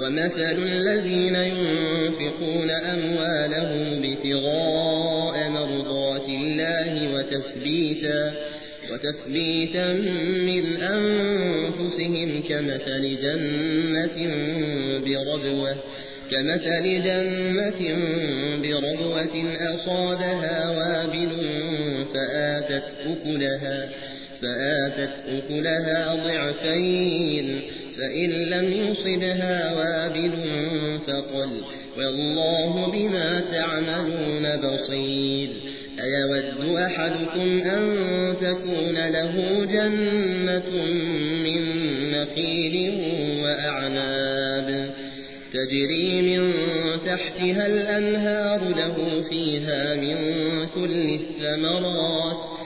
ومثل الذين ينفقون أموالهم ابتغاء مرضات الله وتثبيتا وتثبيتا من أنفسهم كمثل جنة بربوة كمثل جنة بربوة أصابها وابل فآتت أكلها فآتت أكلها ضعفين فإن لم يصبها وابل فقل والله بما تعملون بصير أيود أحدكم أن تكون له جنة من نخيل وأعناب تجري من تحتها الأنهار له فيها من كل الثمرات